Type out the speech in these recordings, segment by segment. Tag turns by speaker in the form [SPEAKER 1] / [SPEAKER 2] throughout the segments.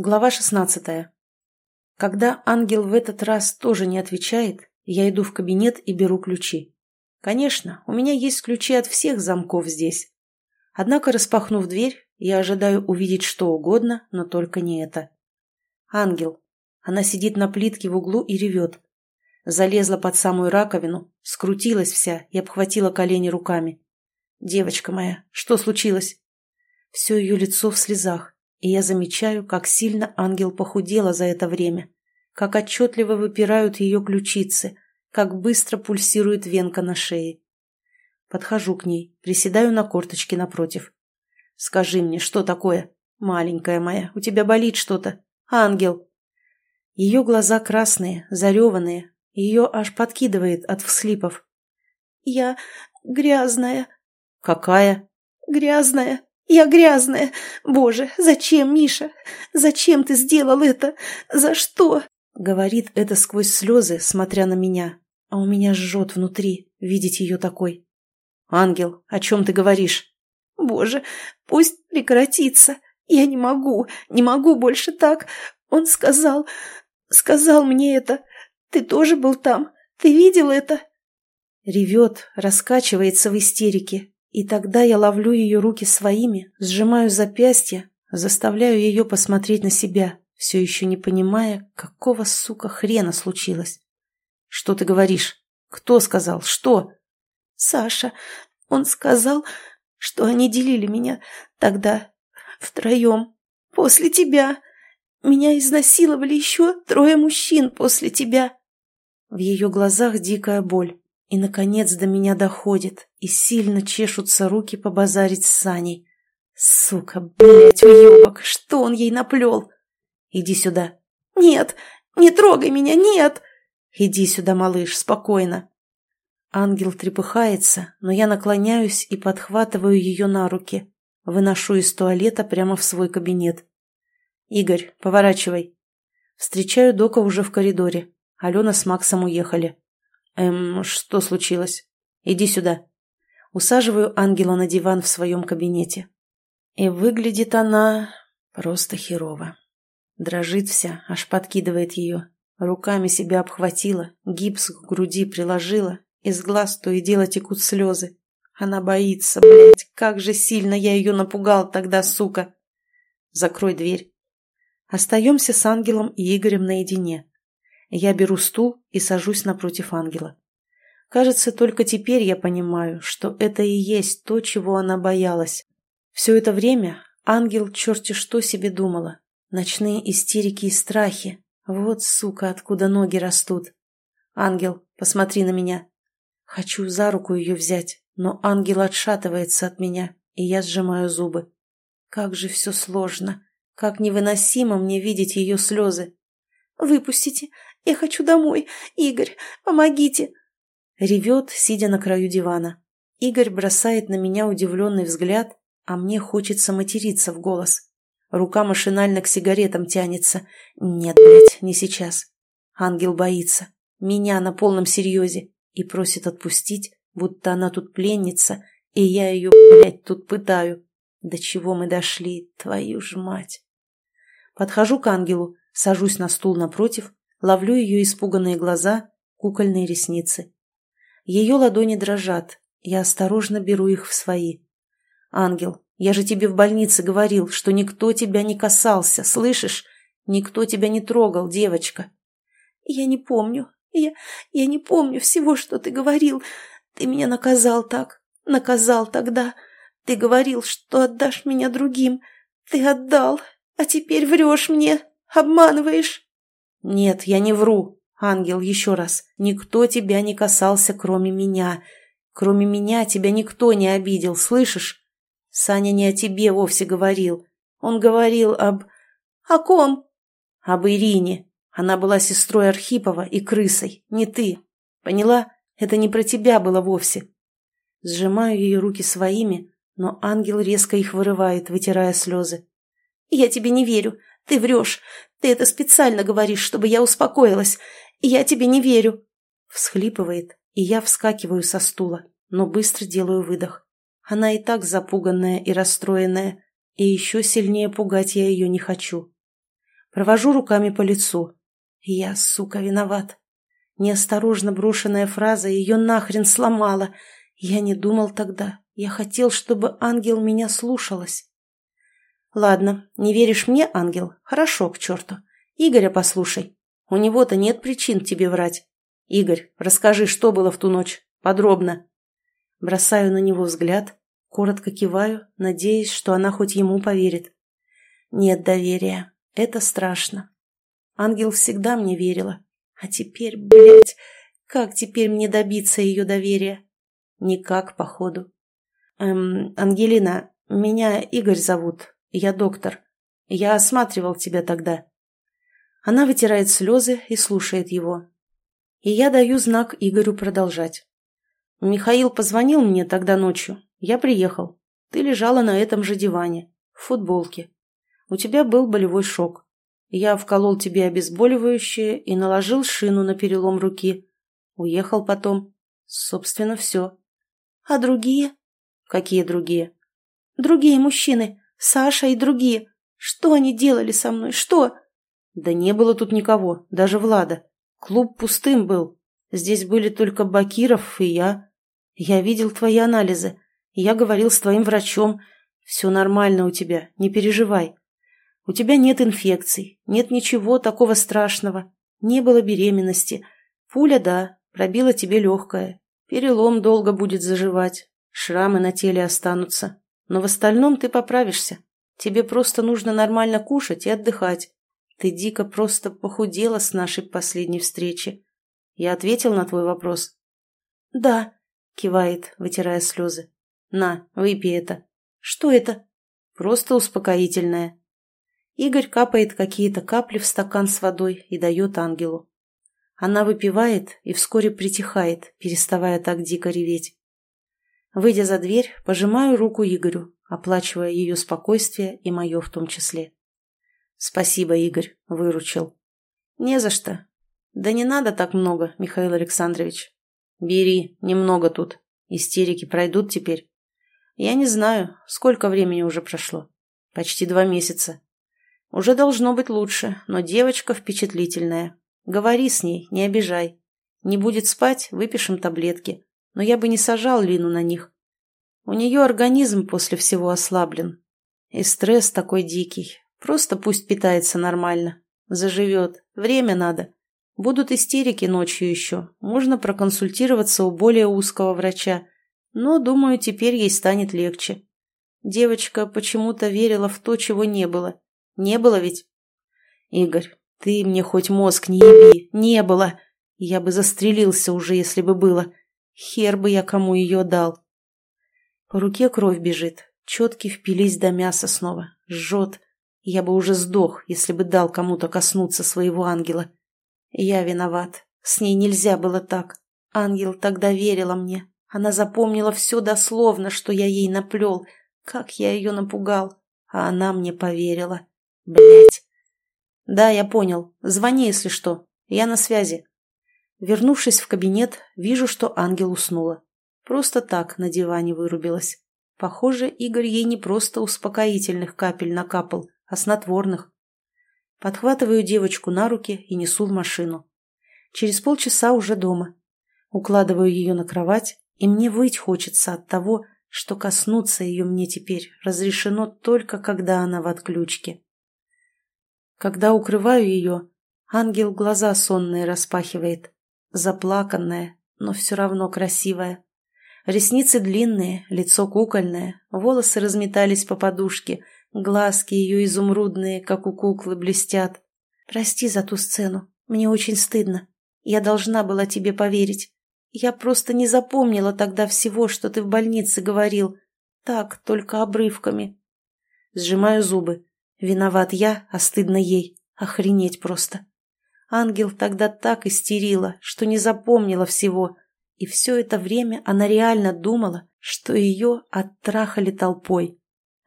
[SPEAKER 1] Глава шестнадцатая. Когда ангел в этот раз тоже не отвечает, я иду в кабинет и беру ключи. Конечно, у меня есть ключи от всех замков здесь. Однако, распахнув дверь, я ожидаю увидеть что угодно, но только не это. Ангел. Она сидит на плитке в углу и ревет. Залезла под самую раковину, скрутилась вся и обхватила колени руками. «Девочка моя, что случилось?» Все ее лицо в слезах и я замечаю, как сильно ангел похудела за это время, как отчетливо выпирают ее ключицы, как быстро пульсирует венка на шее. Подхожу к ней, приседаю на корточке напротив. «Скажи мне, что такое? Маленькая моя, у тебя болит что-то? Ангел!» Ее глаза красные, зареванные, ее аж подкидывает от всхлипов. «Я грязная». «Какая?» «Грязная», «Я грязная! Боже, зачем, Миша? Зачем ты сделал это? За что?» Говорит это сквозь слезы, смотря на меня. А у меня жжет внутри видеть ее такой. «Ангел, о чем ты говоришь?» «Боже, пусть прекратится. Я не могу, не могу больше так. Он сказал, сказал мне это. Ты тоже был там? Ты видел это?» Ревет, раскачивается в истерике, и тогда я ловлю ее руки своими, сжимаю запястья, заставляю ее посмотреть на себя, все еще не понимая, какого, сука, хрена случилось. «Что ты говоришь? Кто сказал? Что?» «Саша. Он сказал, что они делили меня тогда втроем, после тебя. Меня изнасиловали еще трое мужчин после тебя». В ее глазах дикая боль. И, наконец, до меня доходит, и сильно чешутся руки побазарить с Саней. Сука, блядь, уебок, что он ей наплел? Иди сюда. Нет, не трогай меня, нет! Иди сюда, малыш, спокойно. Ангел трепыхается, но я наклоняюсь и подхватываю ее на руки. Выношу из туалета прямо в свой кабинет. «Игорь, поворачивай». Встречаю Дока уже в коридоре. Алена с Максом уехали. «Эм, что случилось? Иди сюда». Усаживаю ангела на диван в своем кабинете. И выглядит она просто херово. Дрожит вся, аж подкидывает ее. Руками себя обхватила, гипс к груди приложила, из глаз то и дело текут слезы. Она боится, блядь, как же сильно я ее напугал тогда, сука. Закрой дверь. Остаемся с ангелом и Игорем наедине. Я беру стул и сажусь напротив ангела. Кажется, только теперь я понимаю, что это и есть то, чего она боялась. Все это время ангел черти что себе думала. Ночные истерики и страхи. Вот, сука, откуда ноги растут. Ангел, посмотри на меня. Хочу за руку ее взять, но ангел отшатывается от меня, и я сжимаю зубы. Как же все сложно. Как невыносимо мне видеть ее слезы. «Выпустите! Я хочу домой! Игорь, помогите!» Ревет, сидя на краю дивана. Игорь бросает на меня удивленный взгляд, а мне хочется материться в голос. Рука машинально к сигаретам тянется. Нет, блядь, не сейчас. Ангел боится. Меня на полном серьезе. И просит отпустить, будто она тут пленница, и я ее, блядь, тут пытаю. До чего мы дошли, твою ж мать. Подхожу к ангелу, сажусь на стул напротив, Ловлю ее испуганные глаза, кукольные ресницы. Ее ладони дрожат, я осторожно беру их в свои. «Ангел, я же тебе в больнице говорил, что никто тебя не касался, слышишь? Никто тебя не трогал, девочка». «Я не помню. Я, я не помню всего, что ты говорил. Ты меня наказал так, наказал тогда. Ты говорил, что отдашь меня другим. Ты отдал, а теперь врешь мне, обманываешь». «Нет, я не вру. Ангел, еще раз. Никто тебя не касался, кроме меня. Кроме меня тебя никто не обидел, слышишь? Саня не о тебе вовсе говорил. Он говорил об... О ком? Об Ирине. Она была сестрой Архипова и крысой, не ты. Поняла? Это не про тебя было вовсе. Сжимаю ее руки своими, но ангел резко их вырывает, вытирая слезы. «Я тебе не верю. Ты врешь. Ты это специально говоришь, чтобы я успокоилась. Я тебе не верю. Всхлипывает, и я вскакиваю со стула, но быстро делаю выдох. Она и так запуганная и расстроенная, и еще сильнее пугать я ее не хочу. Провожу руками по лицу. Я, сука, виноват. Неосторожно брошенная фраза ее нахрен сломала. Я не думал тогда. Я хотел, чтобы ангел меня слушалась. Ладно, не веришь мне, ангел? Хорошо, к черту. Игоря послушай. У него-то нет причин тебе врать. Игорь, расскажи, что было в ту ночь. Подробно. Бросаю на него взгляд, коротко киваю, надеясь, что она хоть ему поверит. Нет доверия. Это страшно. Ангел всегда мне верила. А теперь, блядь, как теперь мне добиться ее доверия? Никак, походу. Эм, Ангелина, меня Игорь зовут. Я доктор. Я осматривал тебя тогда. Она вытирает слезы и слушает его. И я даю знак Игорю продолжать. Михаил позвонил мне тогда ночью. Я приехал. Ты лежала на этом же диване, в футболке. У тебя был болевой шок. Я вколол тебе обезболивающее и наложил шину на перелом руки. Уехал потом. Собственно, все. А другие? Какие другие? Другие мужчины. Саша и другие. Что они делали со мной? Что? Да не было тут никого, даже Влада. Клуб пустым был. Здесь были только Бакиров и я. Я видел твои анализы. Я говорил с твоим врачом. Все нормально у тебя, не переживай. У тебя нет инфекций, нет ничего такого страшного. Не было беременности. Пуля, да, пробила тебе легкое. Перелом долго будет заживать. Шрамы на теле останутся. Но в остальном ты поправишься. Тебе просто нужно нормально кушать и отдыхать. Ты дико просто похудела с нашей последней встречи. Я ответил на твой вопрос? Да, кивает, вытирая слезы. На, выпей это. Что это? Просто успокоительное. Игорь капает какие-то капли в стакан с водой и дает ангелу. Она выпивает и вскоре притихает, переставая так дико реветь. Выйдя за дверь, пожимаю руку Игорю, оплачивая ее спокойствие и мое в том числе. «Спасибо, Игорь, выручил». «Не за что. Да не надо так много, Михаил Александрович. Бери, немного тут. Истерики пройдут теперь?» «Я не знаю, сколько времени уже прошло. Почти два месяца. Уже должно быть лучше, но девочка впечатлительная. Говори с ней, не обижай. Не будет спать, выпишем таблетки. Но я бы не сажал Лину на них. У нее организм после всего ослаблен. И стресс такой дикий. Просто пусть питается нормально. Заживет. Время надо. Будут истерики ночью еще. Можно проконсультироваться у более узкого врача. Но, думаю, теперь ей станет легче. Девочка почему-то верила в то, чего не было. Не было ведь? Игорь, ты мне хоть мозг не еби. Не было. Я бы застрелился уже, если бы было. Хер бы я кому ее дал. По руке кровь бежит. Четки впились до мяса снова. Жжет. Я бы уже сдох, если бы дал кому-то коснуться своего ангела. Я виноват. С ней нельзя было так. Ангел тогда верила мне. Она запомнила все дословно, что я ей наплел. Как я ее напугал. А она мне поверила. Блять. Да, я понял. Звони, если что. Я на связи. Вернувшись в кабинет, вижу, что ангел уснула. Просто так на диване вырубилась. Похоже, Игорь ей не просто успокоительных капель накапал, а снотворных. Подхватываю девочку на руки и несу в машину. Через полчаса уже дома. Укладываю ее на кровать, и мне выть хочется от того, что коснуться ее мне теперь разрешено только когда она в отключке. Когда укрываю ее, ангел глаза сонные распахивает, заплаканная, но все равно красивая. Ресницы длинные, лицо кукольное, волосы разметались по подушке – Глазки ее изумрудные, как у куклы, блестят. Прости за ту сцену. Мне очень стыдно. Я должна была тебе поверить. Я просто не запомнила тогда всего, что ты в больнице говорил. Так, только обрывками. Сжимаю зубы. Виноват я, а стыдно ей. Охренеть просто. Ангел тогда так истерила, что не запомнила всего. И все это время она реально думала, что ее оттрахали толпой.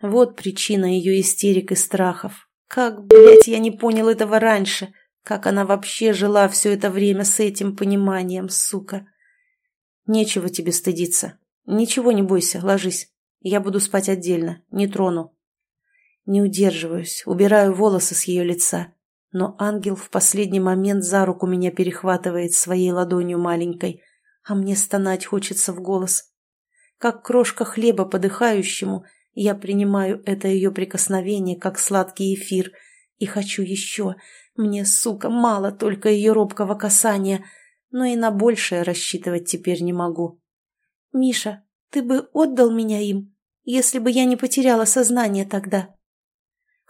[SPEAKER 1] Вот причина ее истерик и страхов. Как, блядь, я не понял этого раньше? Как она вообще жила все это время с этим пониманием, сука? Нечего тебе стыдиться. Ничего не бойся, ложись. Я буду спать отдельно, не трону. Не удерживаюсь, убираю волосы с ее лица. Но ангел в последний момент за руку меня перехватывает своей ладонью маленькой, а мне стонать хочется в голос. Как крошка хлеба подыхающему, я принимаю это ее прикосновение, как сладкий эфир, и хочу еще. Мне, сука, мало только ее робкого касания, но и на большее рассчитывать теперь не могу. «Миша, ты бы отдал меня им, если бы я не потеряла сознание тогда?»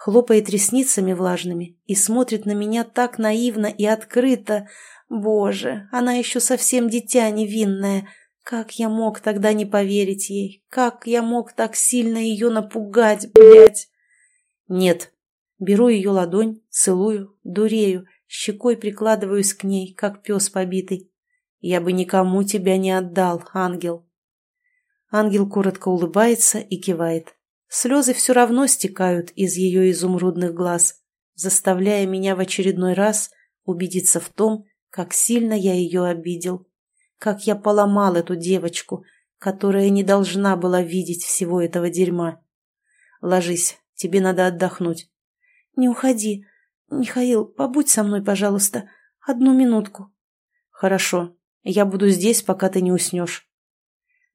[SPEAKER 1] Хлопает ресницами влажными и смотрит на меня так наивно и открыто. Боже, она еще совсем дитя невинное. Как я мог тогда не поверить ей? Как я мог так сильно ее напугать, блядь? Нет. Беру ее ладонь, целую, дурею, щекой прикладываюсь к ней, как пес побитый. Я бы никому тебя не отдал, ангел. Ангел коротко улыбается и кивает. Слезы все равно стекают из ее изумрудных глаз, заставляя меня в очередной раз убедиться в том, как сильно я ее обидел, как я поломал эту девочку, которая не должна была видеть всего этого дерьма. Ложись, тебе надо отдохнуть. Не уходи. Михаил, побудь со мной, пожалуйста, одну минутку. Хорошо, я буду здесь, пока ты не уснешь.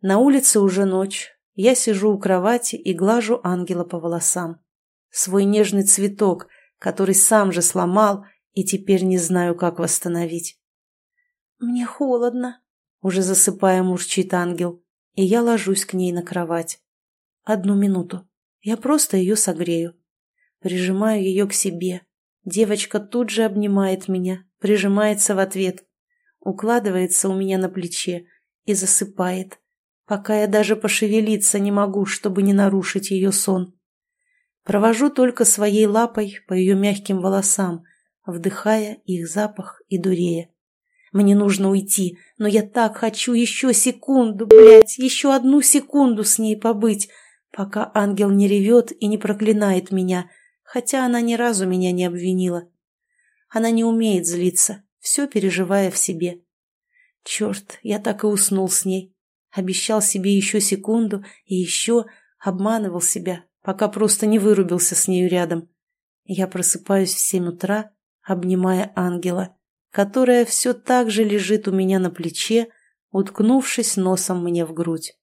[SPEAKER 1] На улице уже ночь. Я сижу у кровати и глажу ангела по волосам. Свой нежный цветок, который сам же сломал и теперь не знаю, как восстановить. «Мне холодно», — уже засыпая мурчит ангел, и я ложусь к ней на кровать. Одну минуту. Я просто ее согрею. Прижимаю ее к себе. Девочка тут же обнимает меня, прижимается в ответ, укладывается у меня на плече и засыпает, пока я даже пошевелиться не могу, чтобы не нарушить ее сон. Провожу только своей лапой по ее мягким волосам, вдыхая их запах и дурея. Мне нужно уйти, но я так хочу еще секунду, блядь, еще одну секунду с ней побыть, пока ангел не ревет и не проклинает меня, хотя она ни разу меня не обвинила. Она не умеет злиться, все переживая в себе. Черт, я так и уснул с ней. Обещал себе еще секунду и еще обманывал себя, пока просто не вырубился с нею рядом. Я просыпаюсь в семь утра, обнимая ангела, которая все так же лежит у меня на плече, уткнувшись носом мне в грудь.